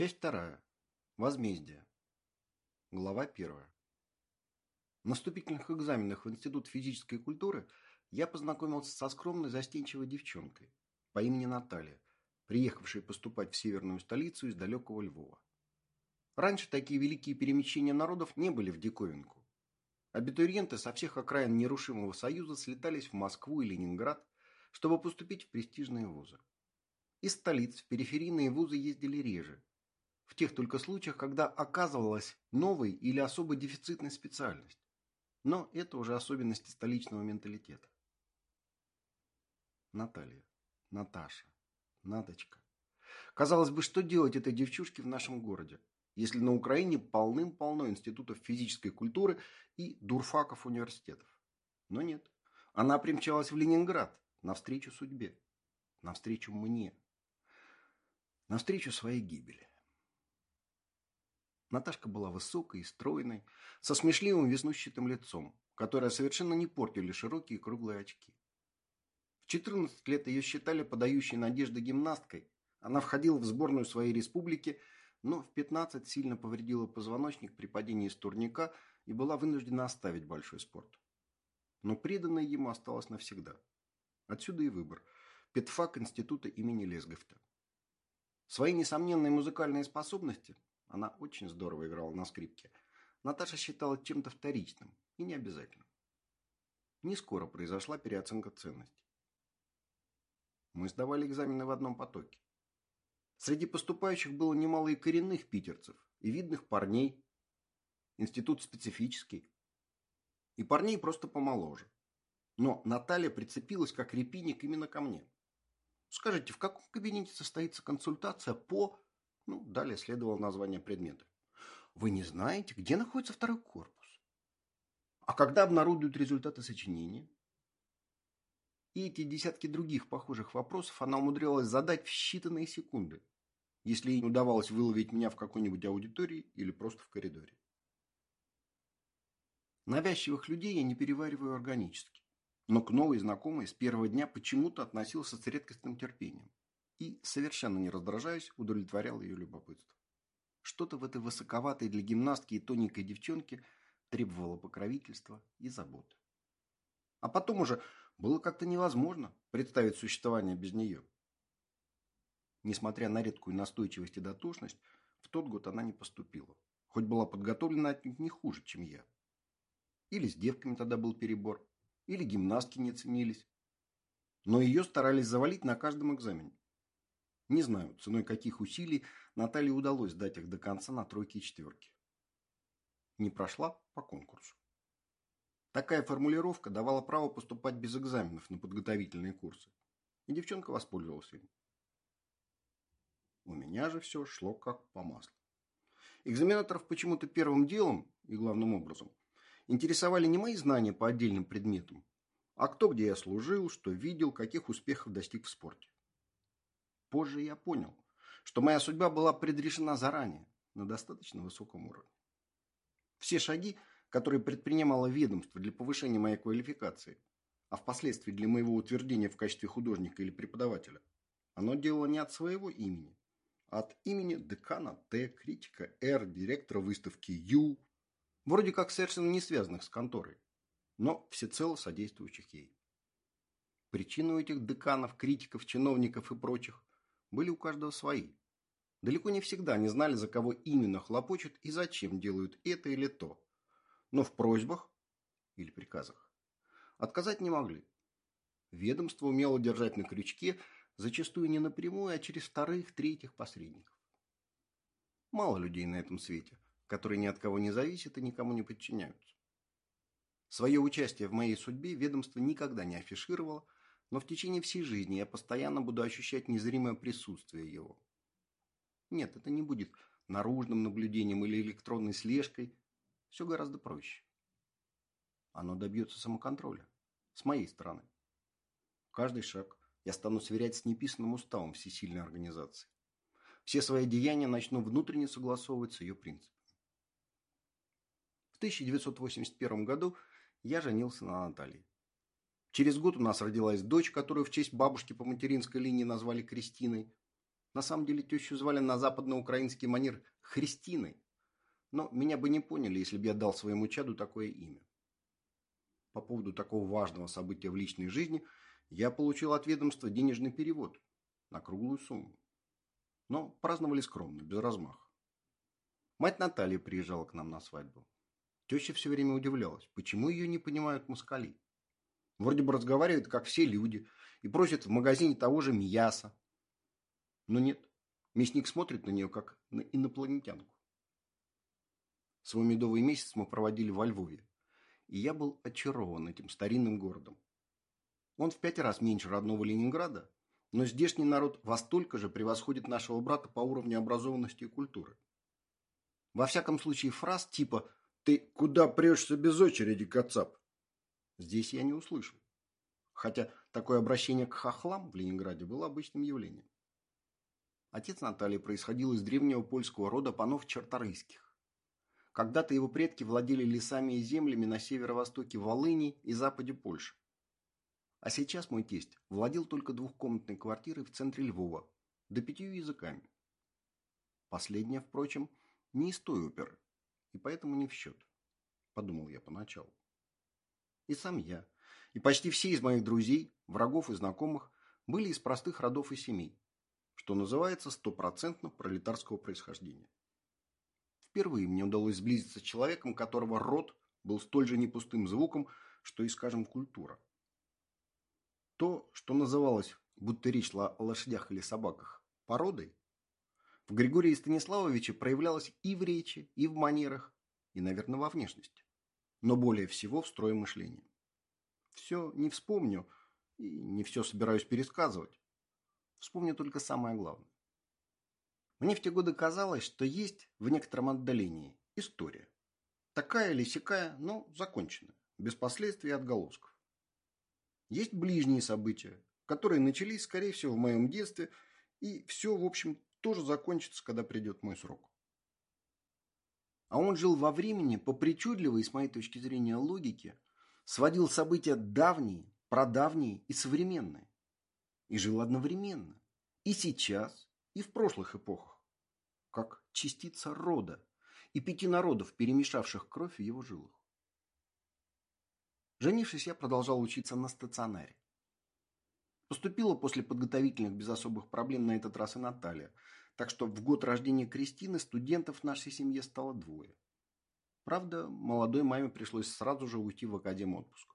Часть вторая. Возмездие. Глава первая. На вступительных экзаменах в Институт физической культуры я познакомился со скромной застенчивой девчонкой по имени Наталья, приехавшей поступать в северную столицу из далекого Львова. Раньше такие великие перемещения народов не были в диковинку. Абитуриенты со всех окраин нерушимого союза слетались в Москву и Ленинград, чтобы поступить в престижные вузы. Из столиц в периферийные вузы ездили реже, в тех только случаях, когда оказывалась новой или особо дефицитной специальность. Но это уже особенности столичного менталитета. Наталья, Наташа, Наточка. Казалось бы, что делать этой девчушке в нашем городе, если на Украине полным-полно институтов физической культуры и дурфаков университетов? Но нет. Она примчалась в Ленинград навстречу судьбе, навстречу мне, навстречу своей гибели. Наташка была высокой и стройной, со смешливым веснущатым лицом, которое совершенно не портили широкие круглые очки. В 14 лет ее считали подающей надежды гимнасткой. Она входила в сборную своей республики, но в 15 сильно повредила позвоночник при падении с турника и была вынуждена оставить большой спорт. Но преданной ему осталось навсегда. Отсюда и выбор. Педфак института имени Лесговта. Свои несомненные музыкальные способности она очень здорово играла на скрипке. Наташа считала чем-то вторичным и необязательным. Не скоро произошла переоценка ценностей. Мы сдавали экзамены в одном потоке. Среди поступающих было немало и коренных питерцев, и видных парней. Институт специфический. И парней просто помоложе. Но Наталья прицепилась как репейник именно ко мне. Скажите, в каком кабинете состоится консультация по ну, далее следовало название предмета. Вы не знаете, где находится второй корпус? А когда обнародуют результаты сочинения? И эти десятки других похожих вопросов она умудрялась задать в считанные секунды, если ей удавалось выловить меня в какой-нибудь аудитории или просто в коридоре. Навязчивых людей я не перевариваю органически, но к новой знакомой с первого дня почему-то относился с редкостным терпением и, совершенно не раздражаясь, удовлетворял ее любопытство. Что-то в этой высоковатой для гимнастки и тоненькой девчонке требовало покровительства и заботы. А потом уже было как-то невозможно представить существование без нее. Несмотря на редкую настойчивость и дотошность, в тот год она не поступила, хоть была подготовлена отнюдь не хуже, чем я. Или с девками тогда был перебор, или гимнастки не ценились. Но ее старались завалить на каждом экзамене. Не знаю, ценой каких усилий Наталье удалось дать их до конца на тройки и четверки. Не прошла по конкурсу. Такая формулировка давала право поступать без экзаменов на подготовительные курсы. И девчонка воспользовалась им. У меня же все шло как по маслу. Экзаменаторов почему-то первым делом и главным образом интересовали не мои знания по отдельным предметам, а кто где я служил, что видел, каких успехов достиг в спорте. Позже я понял, что моя судьба была предрешена заранее, на достаточно высоком уровне. Все шаги, которые предпринимало ведомство для повышения моей квалификации, а впоследствии для моего утверждения в качестве художника или преподавателя, оно делало не от своего имени, а от имени декана Т, критика Р, директора выставки Ю, вроде как совершенно не связанных с конторой, но всецело содействующих ей. Причины у этих деканов, критиков, чиновников и прочих были у каждого свои. Далеко не всегда они знали, за кого именно хлопочут и зачем делают это или то. Но в просьбах или приказах отказать не могли. Ведомство умело держать на крючке, зачастую не напрямую, а через вторых, третьих посредников. Мало людей на этом свете, которые ни от кого не зависят и никому не подчиняются. Свое участие в моей судьбе ведомство никогда не афишировало, но в течение всей жизни я постоянно буду ощущать незримое присутствие его. Нет, это не будет наружным наблюдением или электронной слежкой. Все гораздо проще. Оно добьется самоконтроля. С моей стороны. Каждый шаг я стану сверять с неписанным уставом всесильной организации. Все свои деяния начну внутренне согласовывать с ее принципами. В 1981 году я женился на Наталье. Через год у нас родилась дочь, которую в честь бабушки по материнской линии назвали Кристиной. На самом деле тещу звали на западноукраинский манер Христиной, но меня бы не поняли, если бы я дал своему чаду такое имя. По поводу такого важного события в личной жизни я получил от ведомства денежный перевод на круглую сумму. Но праздновали скромно, без размаха. Мать Наталья приезжала к нам на свадьбу. Теща все время удивлялась, почему ее не понимают москали. Вроде бы разговаривает, как все люди, и просит в магазине того же мяса. Но нет, мясник смотрит на нее, как на инопланетянку. Свой медовый месяц мы проводили во Львове, и я был очарован этим старинным городом. Он в пять раз меньше родного Ленинграда, но здешний народ во столько же превосходит нашего брата по уровню образованности и культуры. Во всяком случае, фраз типа «Ты куда прешься без очереди, Кацап?» Здесь я не услышал. Хотя такое обращение к хохлам в Ленинграде было обычным явлением. Отец Натальи происходил из древнего польского рода панов Черторийских. Когда-то его предки владели лесами и землями на северо-востоке Волыни и западе Польши. А сейчас мой тесть владел только двухкомнатной квартирой в центре Львова, да пятью языками. Последняя, впрочем, не из той оперы, и поэтому не в счет, подумал я поначалу. И сам я, и почти все из моих друзей, врагов и знакомых были из простых родов и семей, что называется стопроцентно пролетарского происхождения. Впервые мне удалось сблизиться с человеком, которого род был столь же непустым звуком, что и, скажем, культура. То, что называлось, будто речь шла о лошадях или собаках, породой, в Григории Станиславовиче проявлялось и в речи, и в манерах, и, наверное, во внешности. Но более всего в строе мышления. Все не вспомню и не все собираюсь пересказывать. Вспомню только самое главное. Мне в те годы казалось, что есть в некотором отдалении история. Такая или сякая, но законченная, без последствий и отголосков. Есть ближние события, которые начались, скорее всего, в моем детстве, и все, в общем, тоже закончится, когда придет мой срок. А он жил во времени по причудливой, с моей точки зрения, логике, сводил события давние, прадавние и современные. И жил одновременно. И сейчас, и в прошлых эпохах, как частица рода и пяти народов, перемешавших кровь в его жилах. Женившись, я продолжал учиться на стационаре. Поступила после подготовительных без особых проблем на этот раз и Наталья, так что в год рождения Кристины студентов в нашей семье стало двое. Правда, молодой маме пришлось сразу же уйти в академ отпуск.